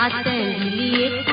අත ලියේ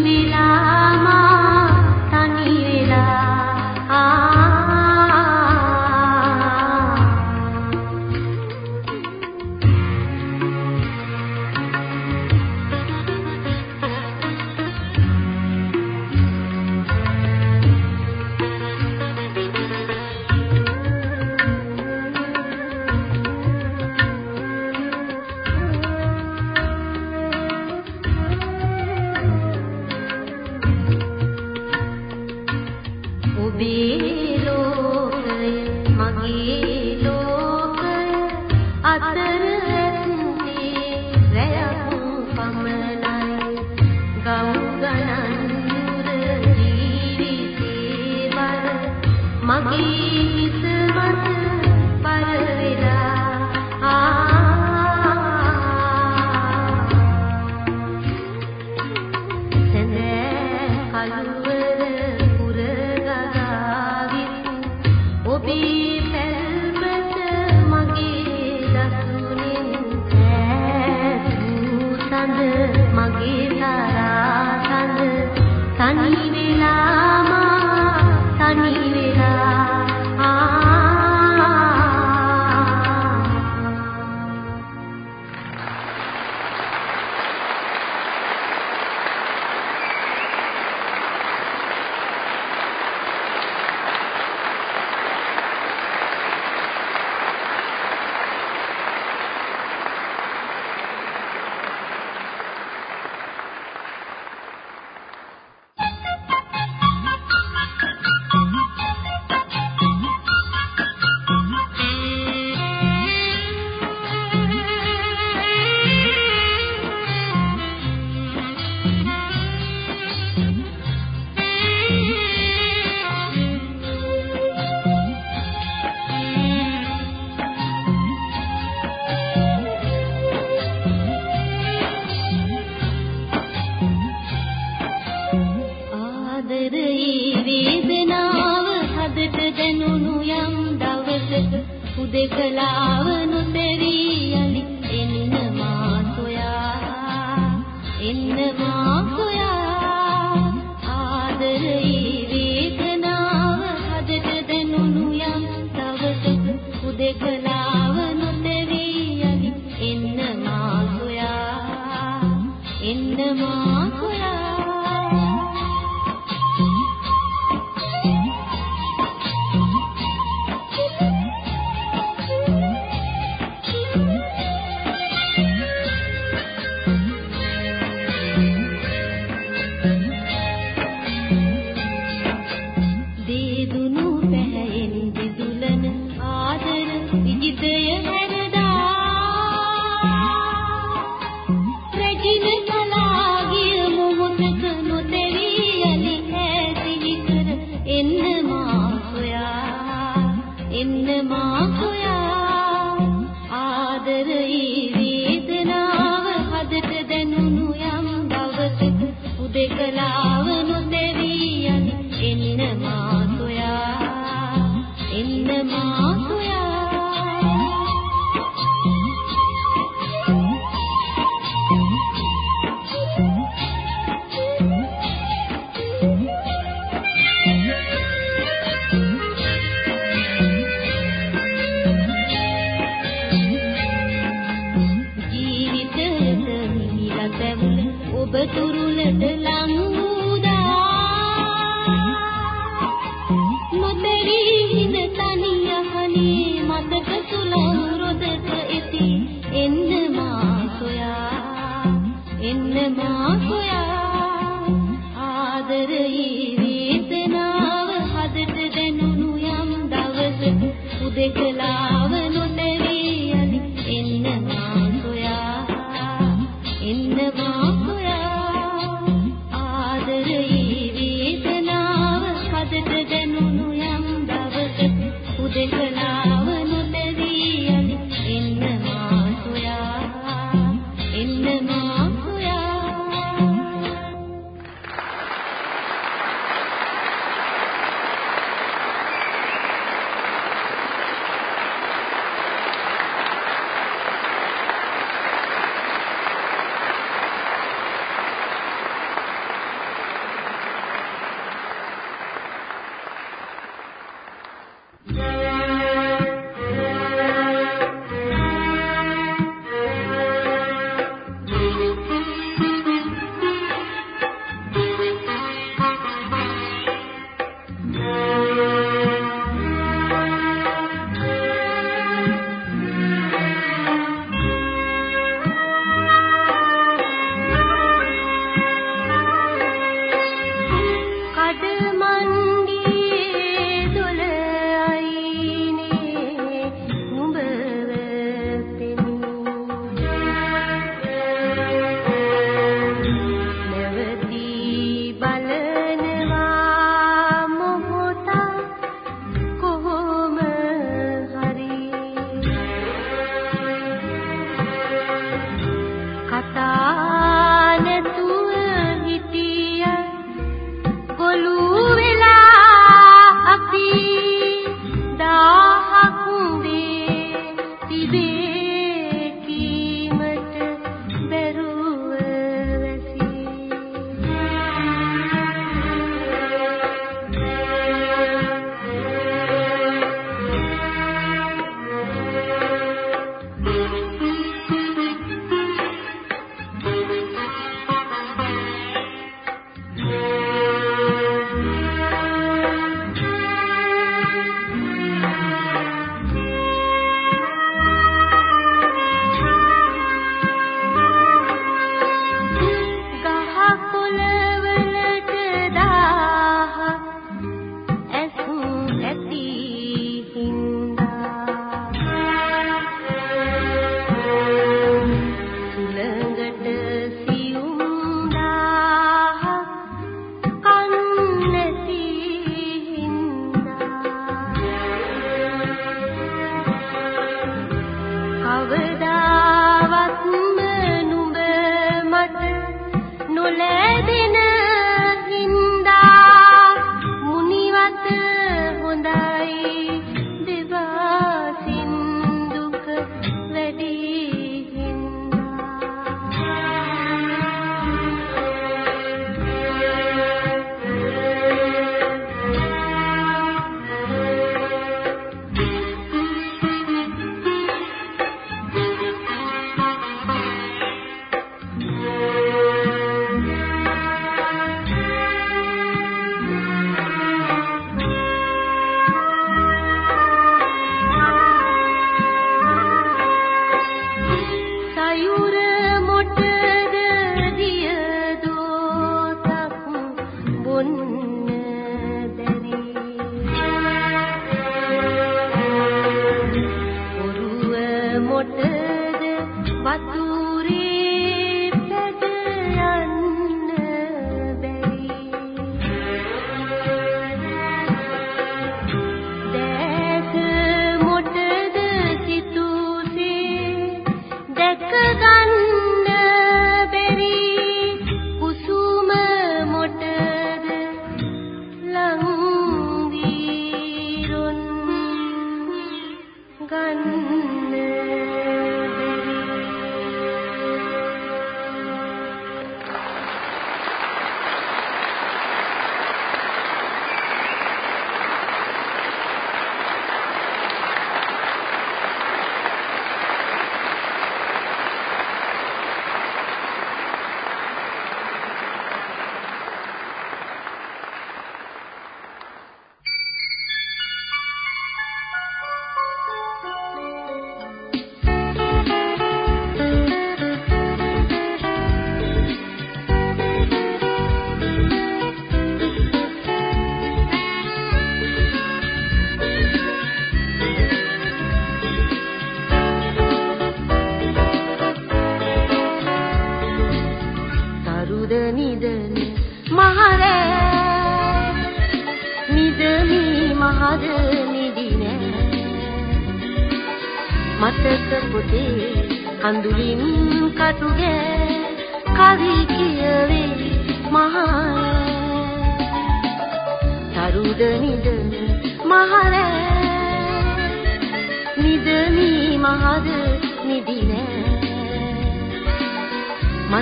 ವೇಲಾ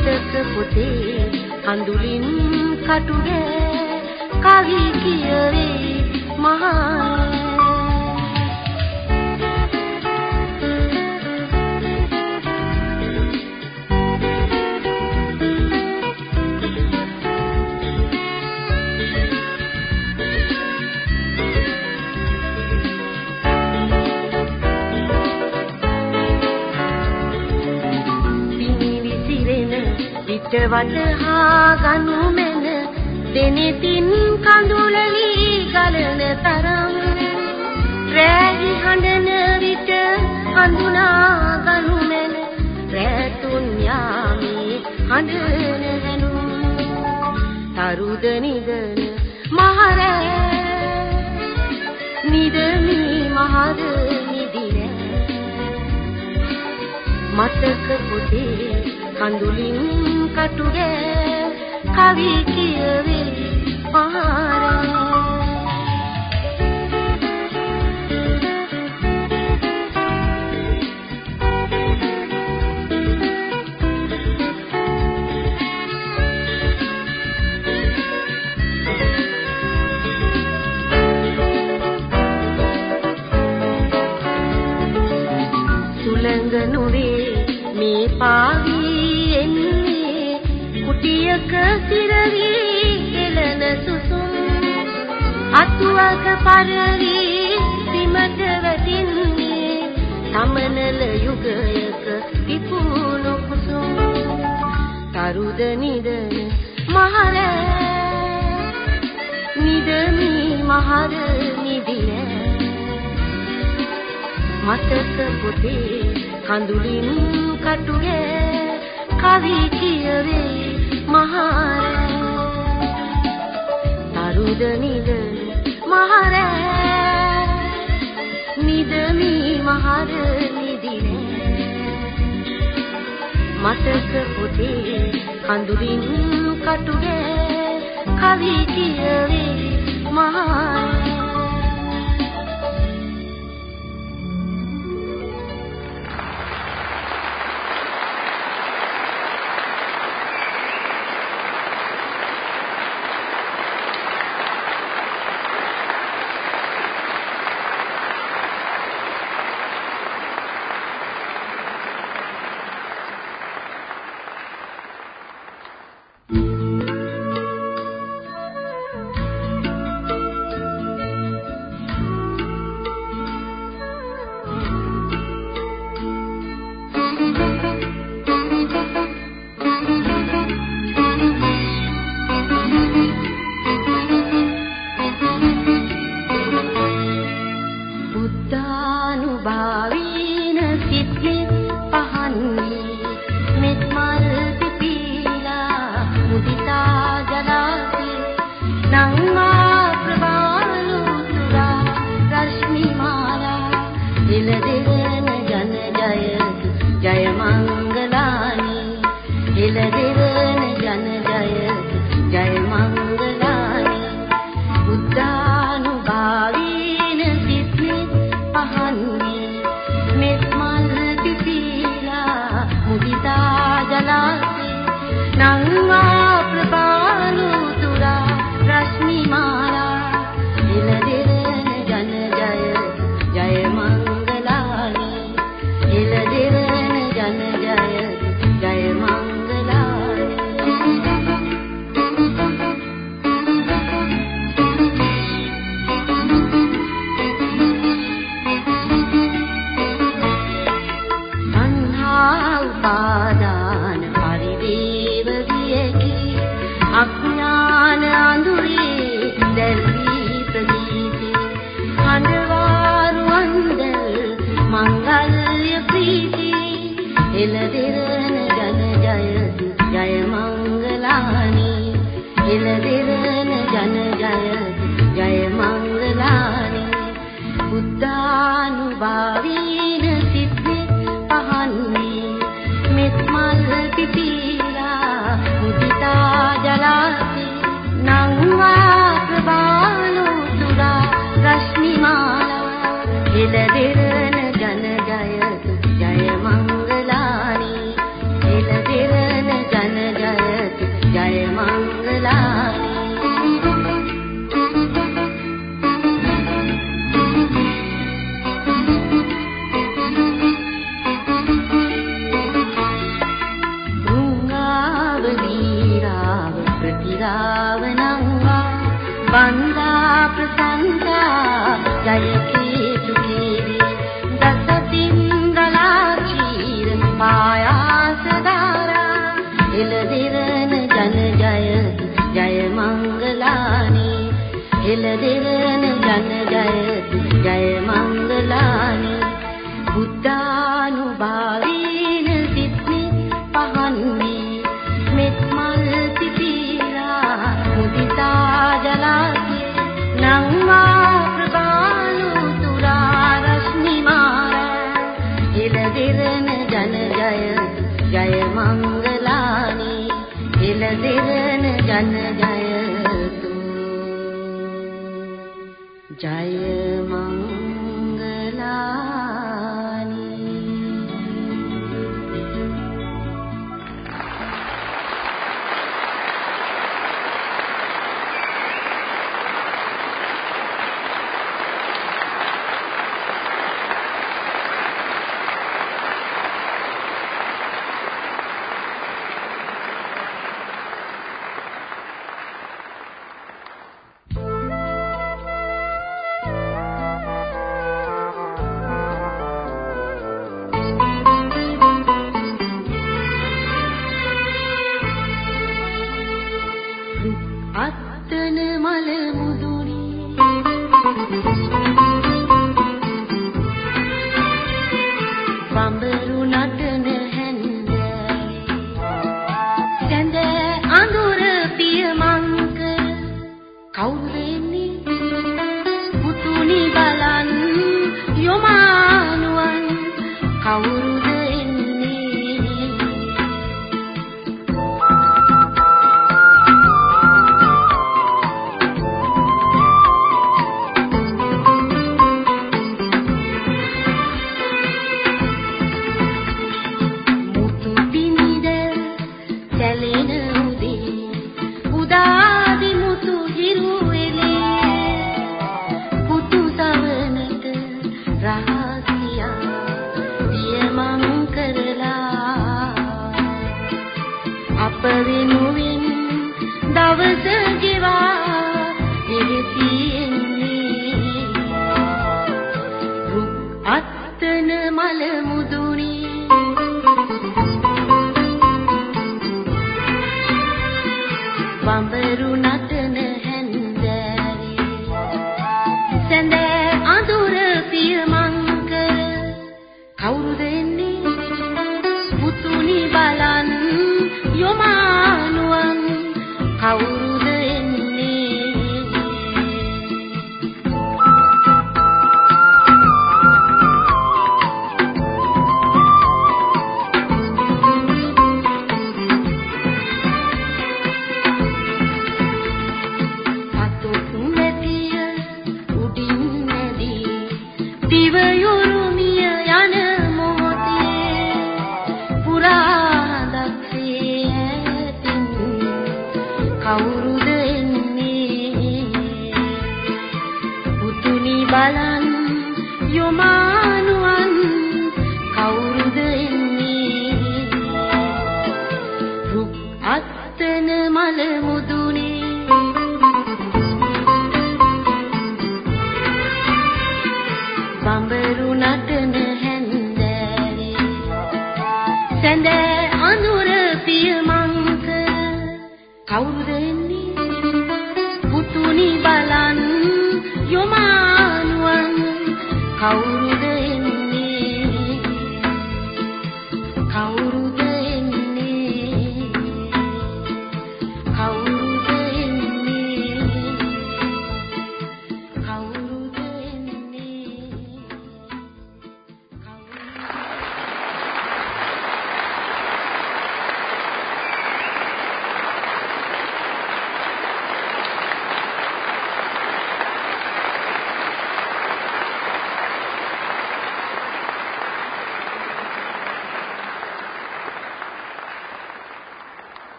මතක පොතේ අඳුලින් කටුගේ කවි කියවේ මහා වටහා ගනු මෙන දෙනෙතින් කඳුලලි ගලන තරම් රැහි හඬන විට හඳුනා ගනු මෙන රැතුන් යාමේ හඬන හැනුම් තරුද නිදන මහර නිදමි මහද නිදින මතක පොතේ කඳුලින් කටුගේ කවි කියවේ පාරේ සුළඟ මේ පාවි කුටියක සිරවි එළන සුසුම්. අතුවක පරවි බිමට වැටින්නේ. සමනල යුගයක විපුණු කුසුම්. තරුද නිදන මහර. නිදමි මහර නිදින. මතක පොතේ කඳුලින් කටුගේ කවි කියවේ. මහර තරුද නිද මහර නිදමි මහර නිදින මතක පොතේ කඳුලින් කටුගේ කවි කියවේ මහර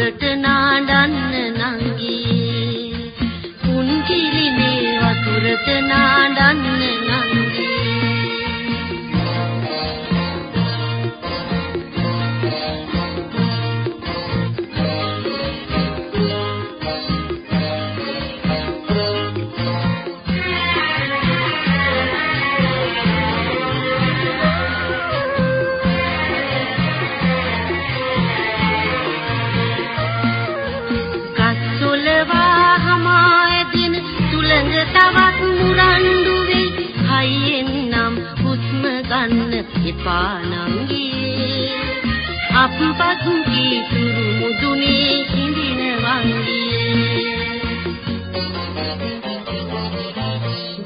දුරට නාඩන්න නංගී. කුන් කිලිනේ වතුරට නාඩන්න පසුපසුකී තුරු මුදුනේ හිඳින වන්දියේ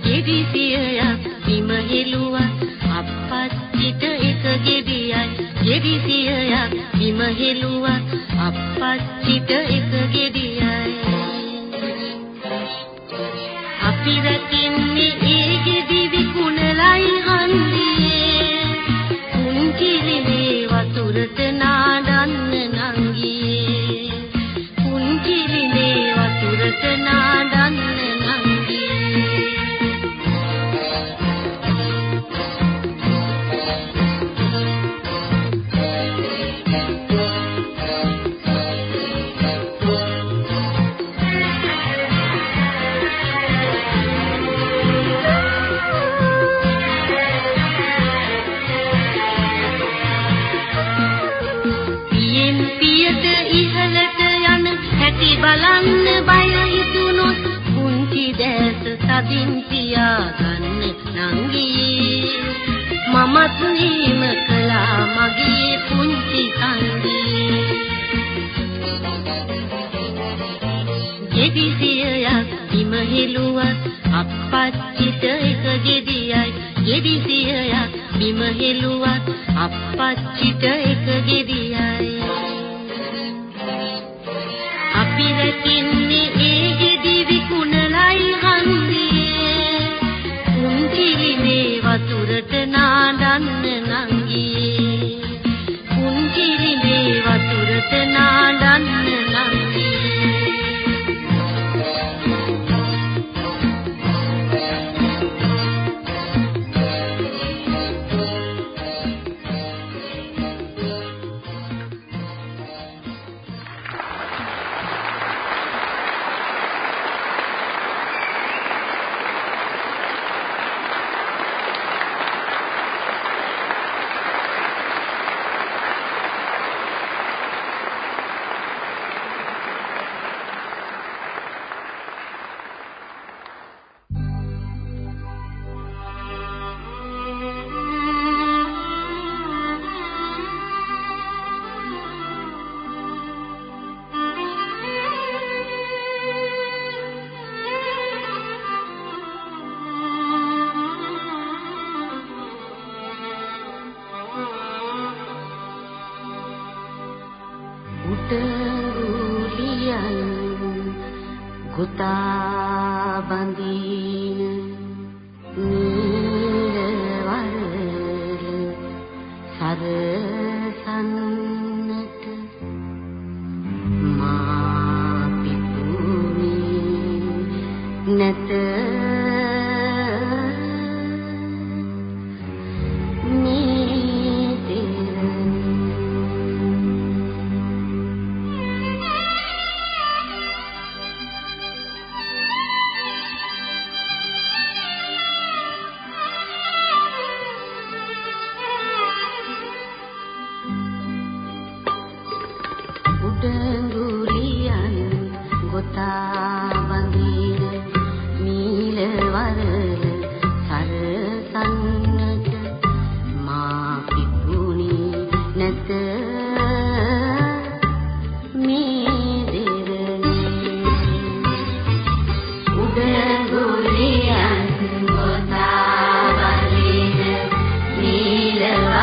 ගෙවිසියක් හිම හෙළුවක් අප්පච්චිට එක ගෙඩියයි ගෙවිසියක් හිම හෙළුවක් අප්පච්චිට එක ගෙඩියයි හසුනීම කළා මගේ පුංචි සංගේ ගෙදිසියක් බිම හෙළුවත් අපච්චිට එක ගෙඩියයි. ගෙදිසියක් බිම හෙළුවත් අපච්චිට එක ගෙඩියයි. London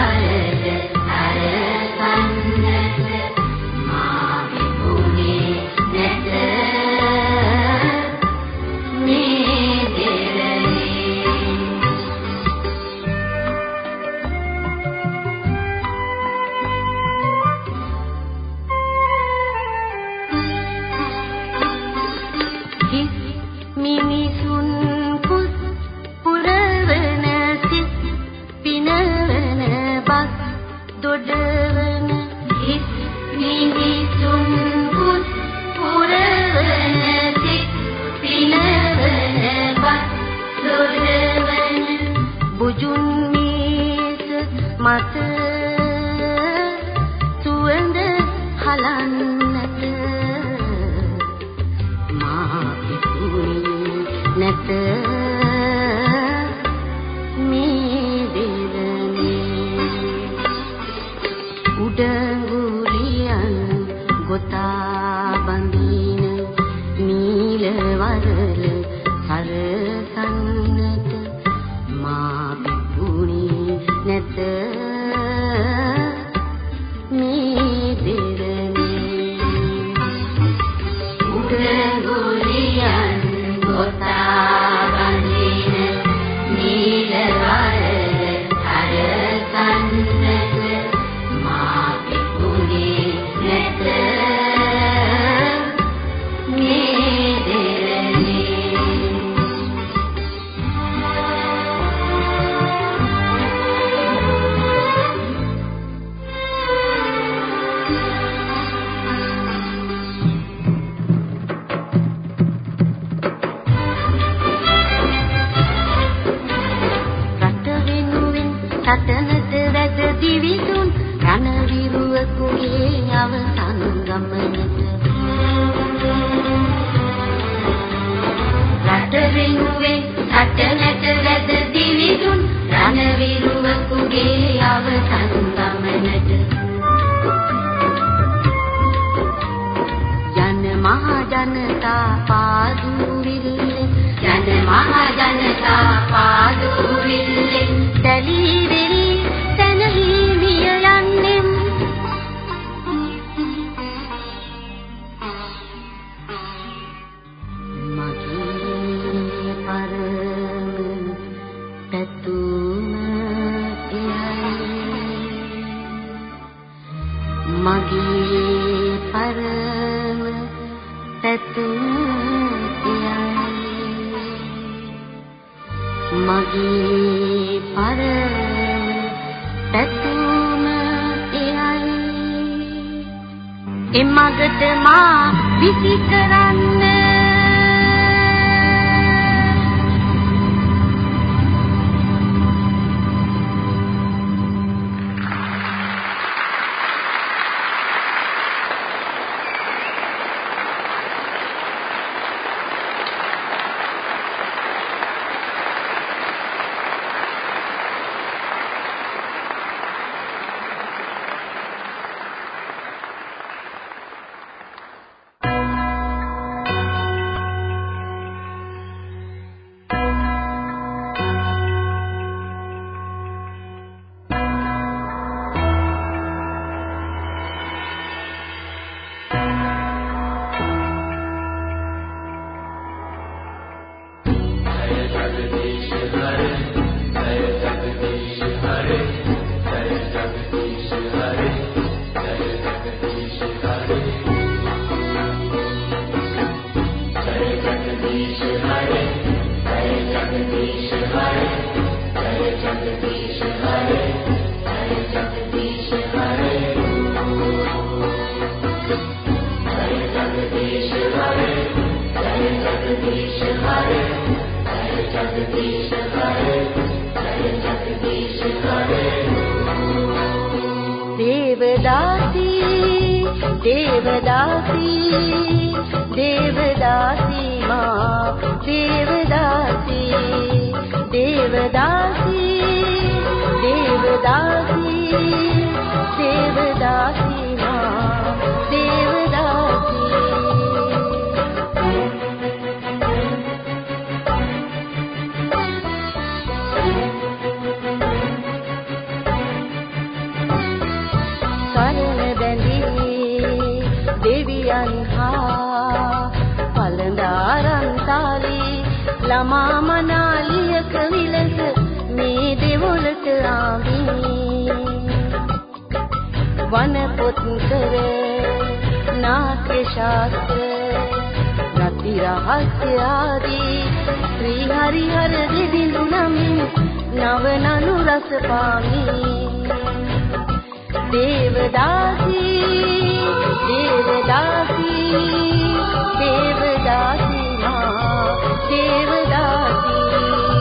आएंगे ජනතා පාදුවිල්ල ජන මහ ජනතා පාදුවිල්ල තමා මනාලියක විලස මේ දෙවොලට ආවේ වන පොත් කර නාට්‍ය ශාස්ත්‍ර රති රහස්‍ය ආදී ශ්‍රී හරි හර දෙදිඳු නමින් නව නනු රස පාමි දේවදාසී දේවදාසී දේවදාසී தேவதாசி.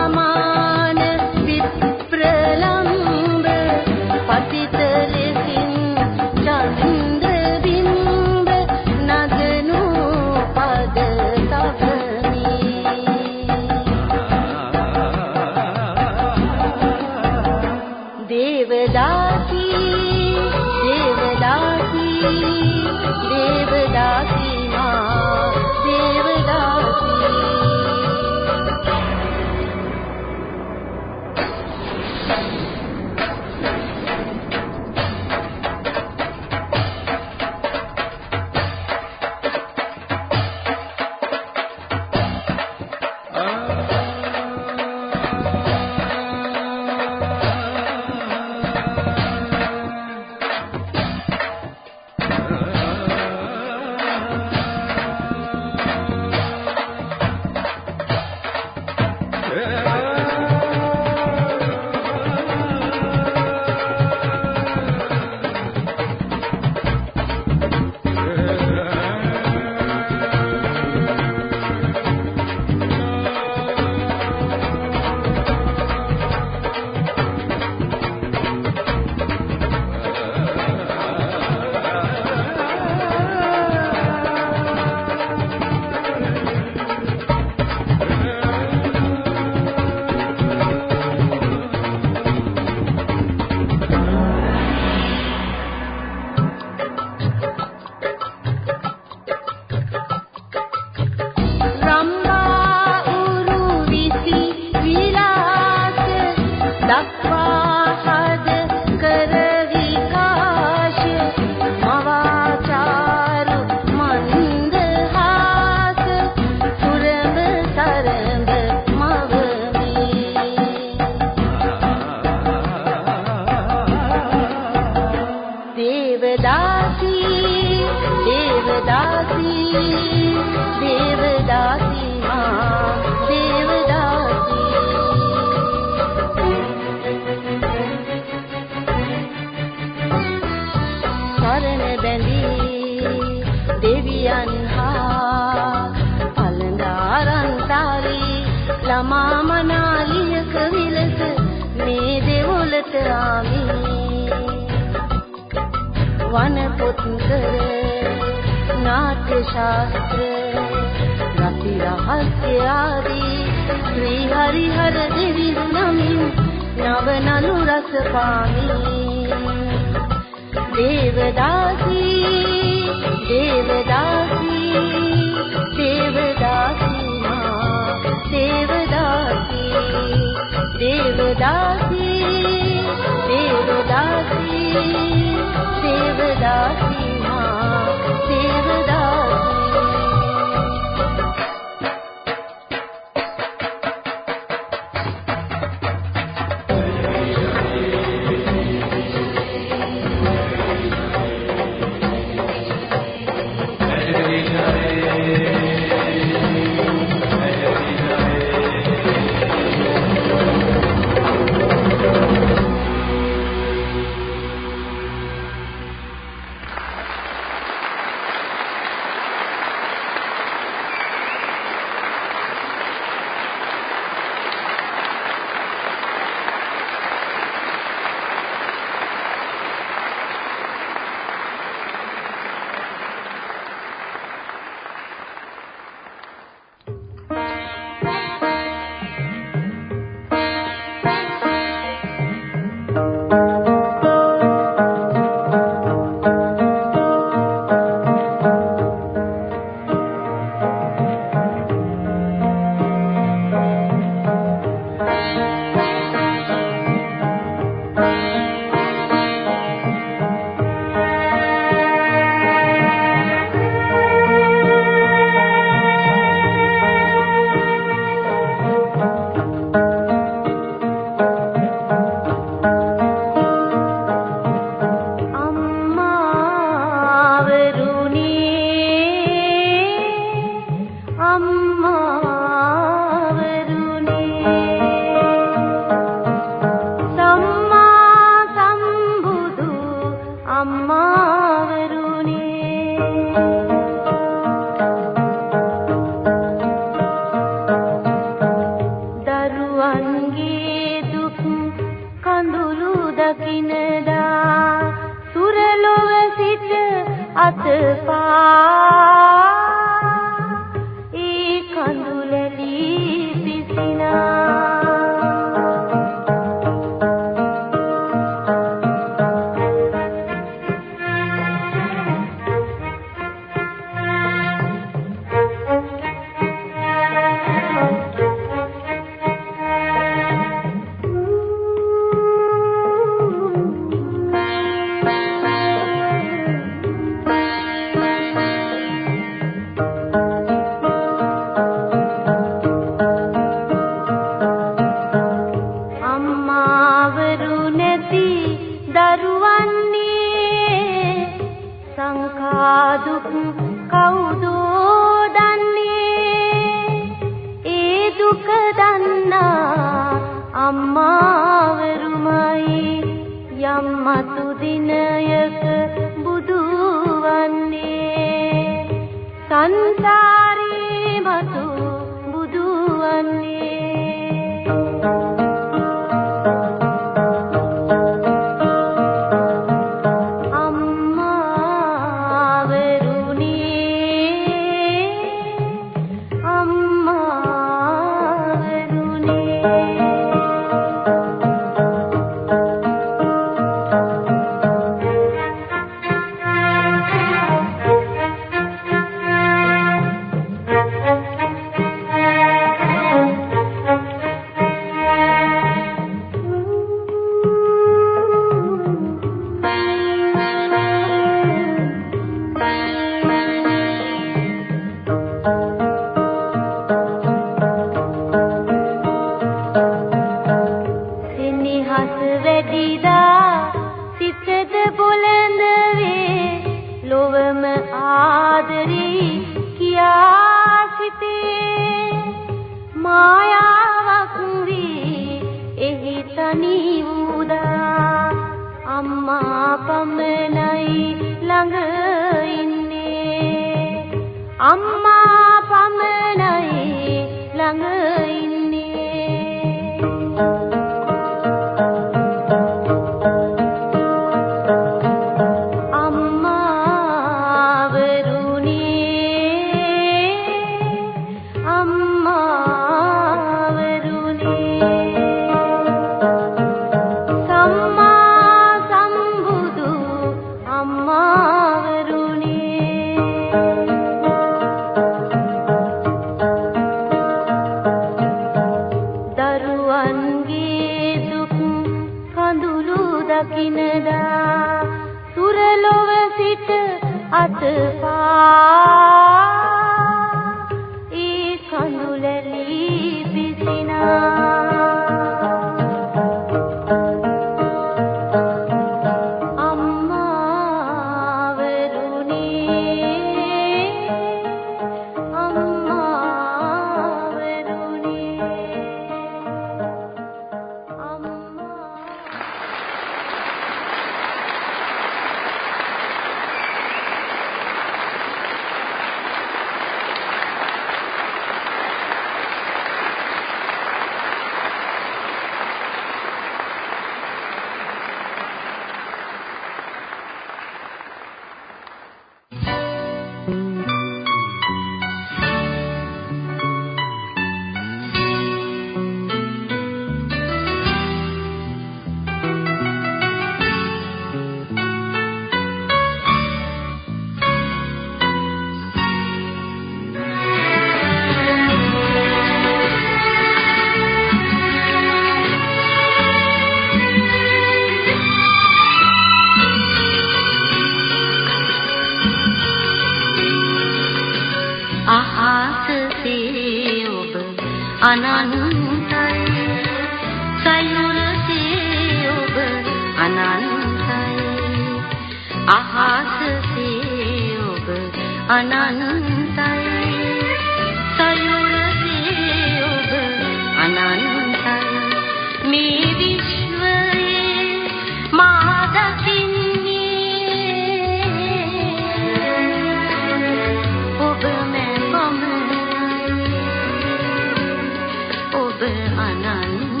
是啊，那。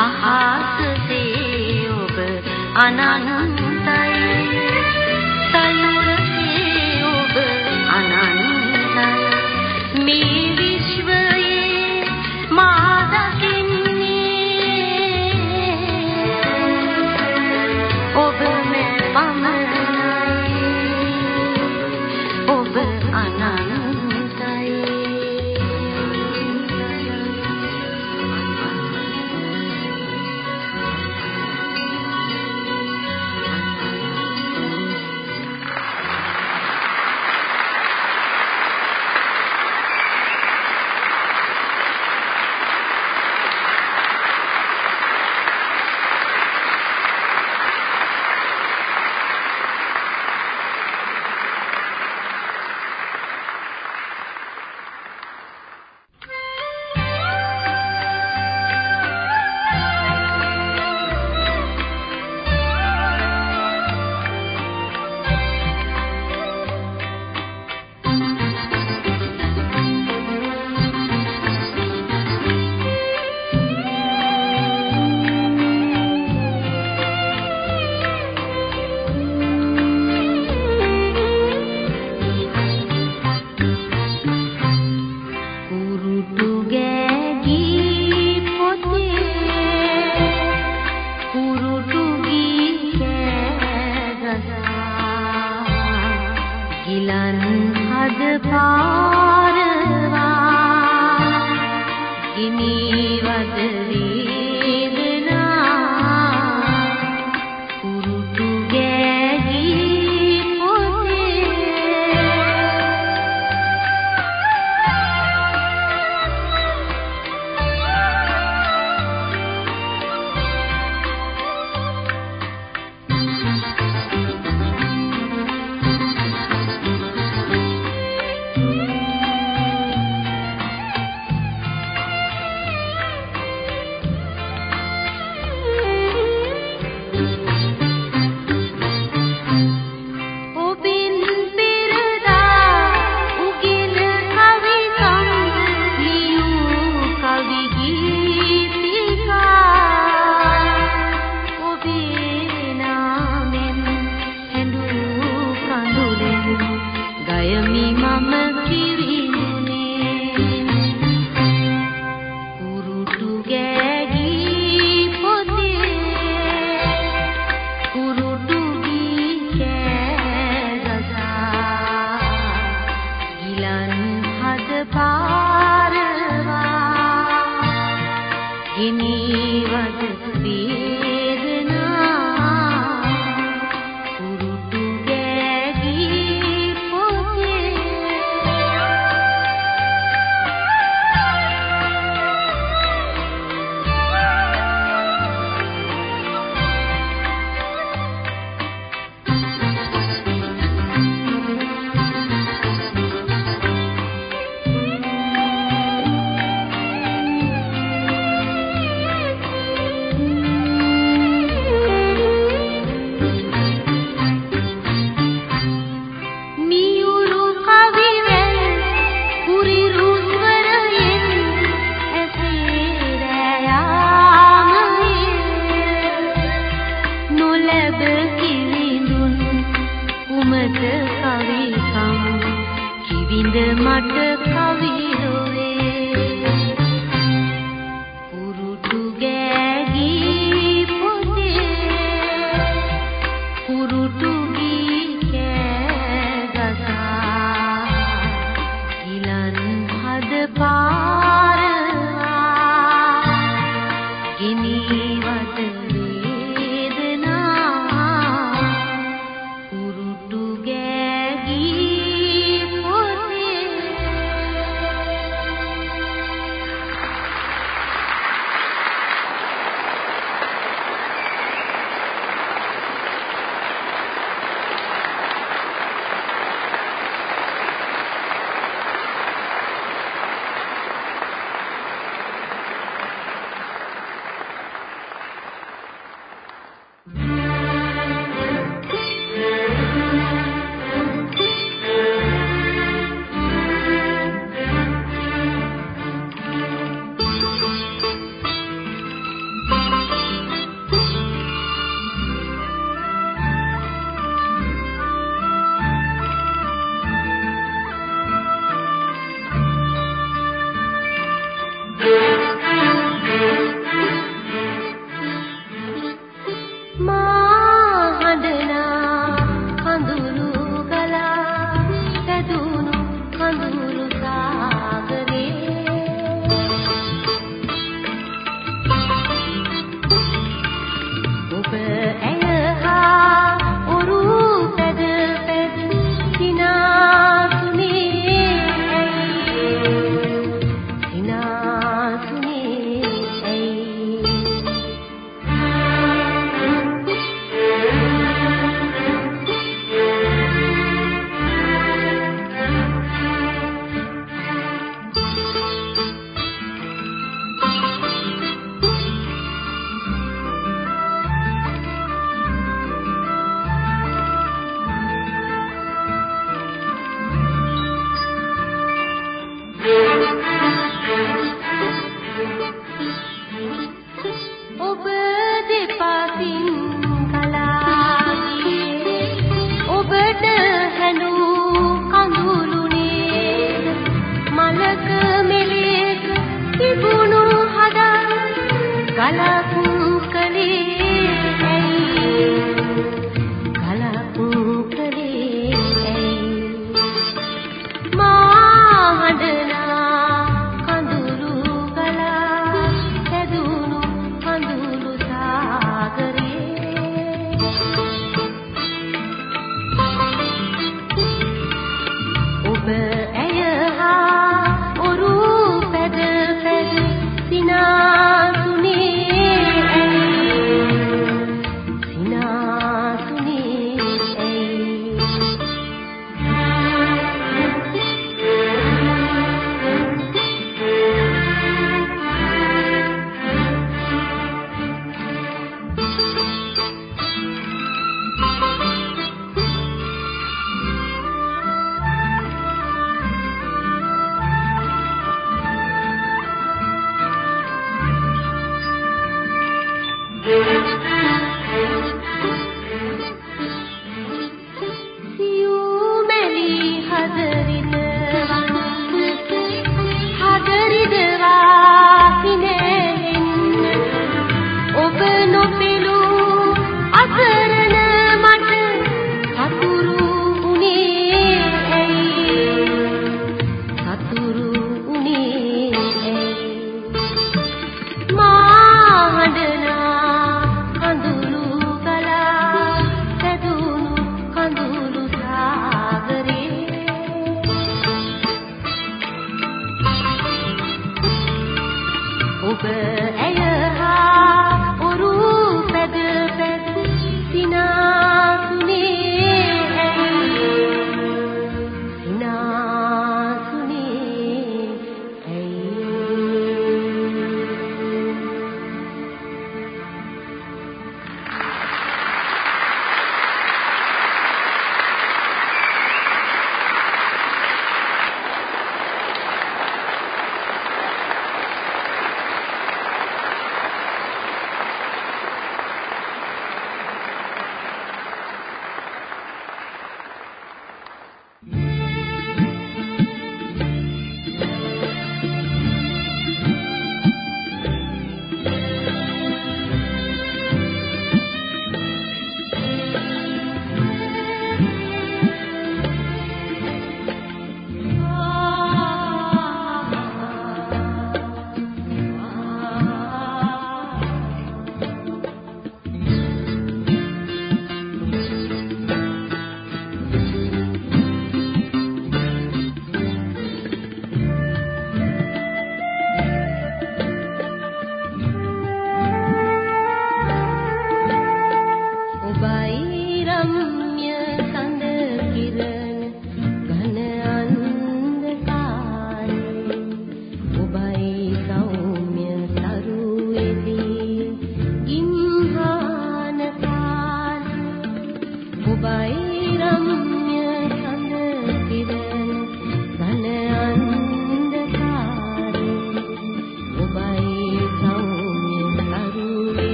අහසසේ ඔබ අනන්ත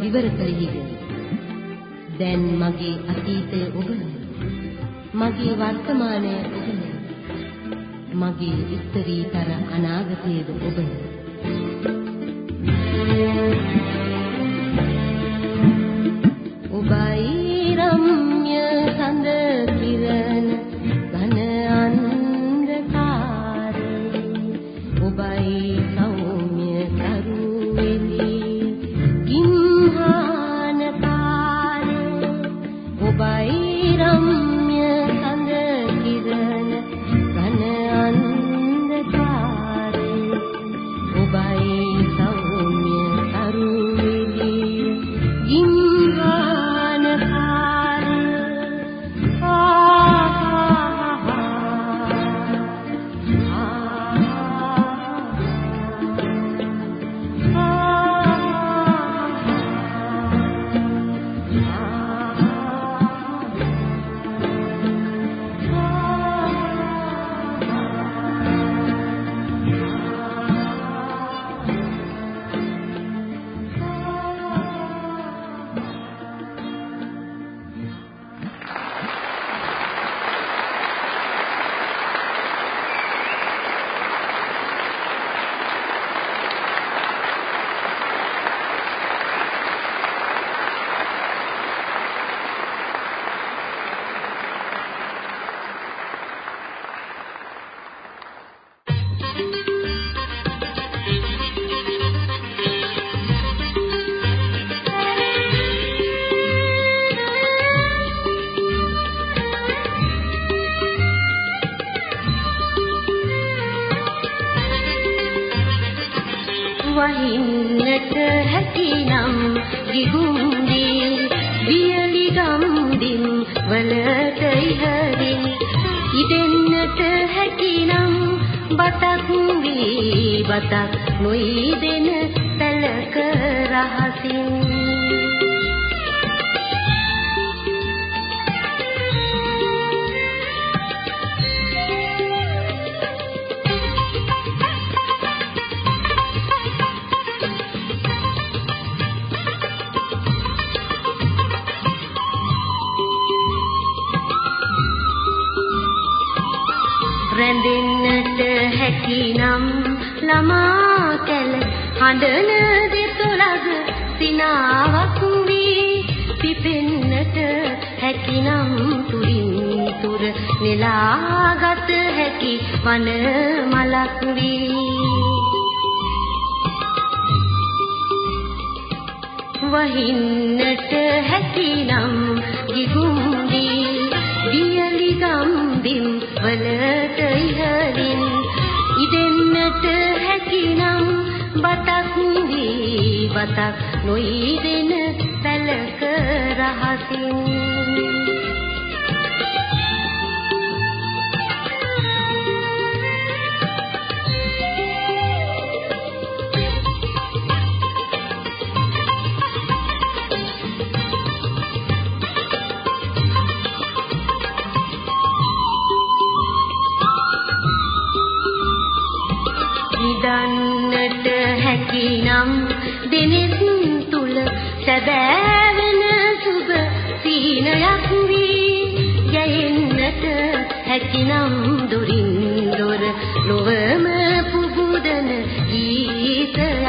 විවර කළේද දැන් මගේ අතීතය ඔබයි මගේ වර්තමානය ඔබයි මගේ උත්තරීතර අනාගතයද ඔබයි බතක් වී බතක් නොයිදෙන සැලක රහසින්. වන මලක් වී. වහින්නට හැකිනම් ගිගුම්දී දියලි ගම්බිම් වලට ඉහළින් ඉදෙන්නට හැකිනම් බතක් වී. බතක් නොයිදෙන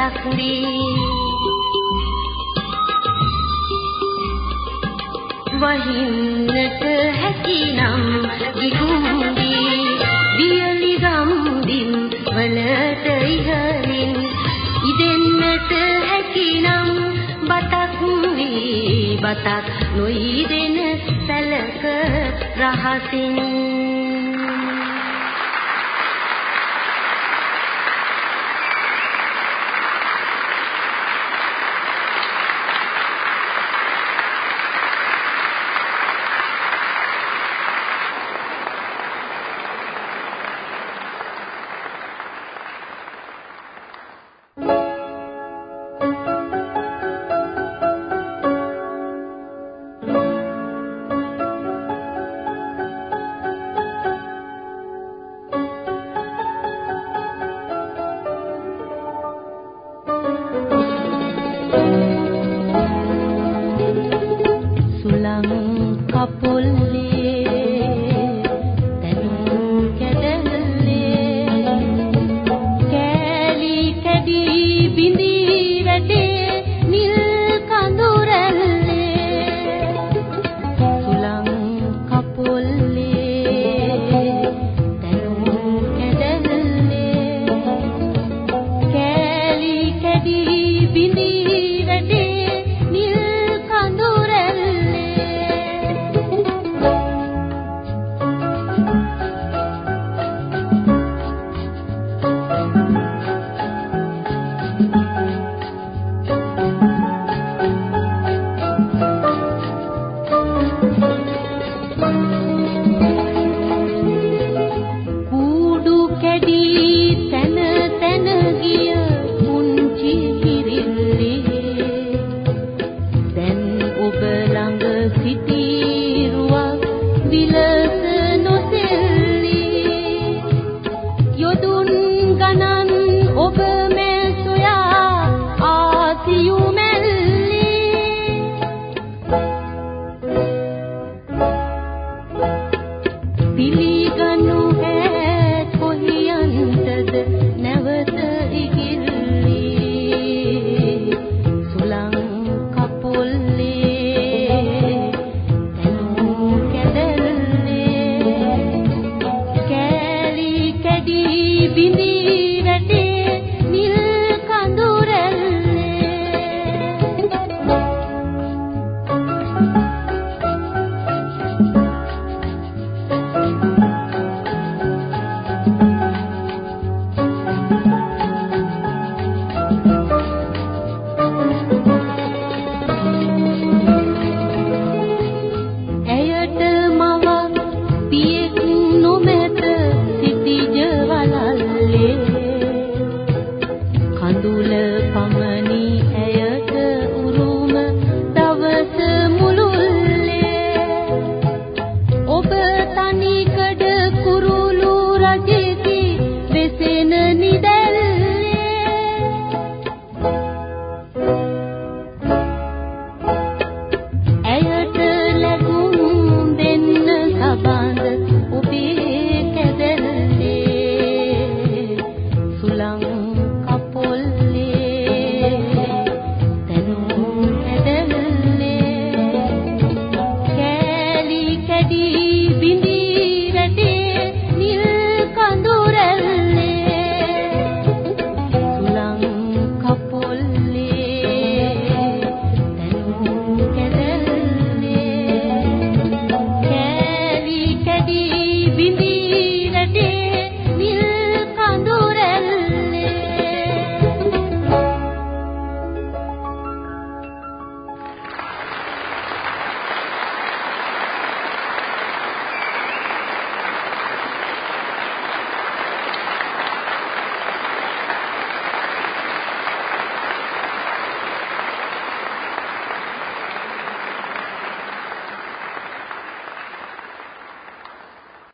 ගීතයක් වී වහින්නට හැකිනම් විකුම්දී වියලි ගම්දින් වලට ඉහළින් ඉදෙන්නට හැකිනම් බතක් වී බතක් නොයිදෙන සැලක රහසින්.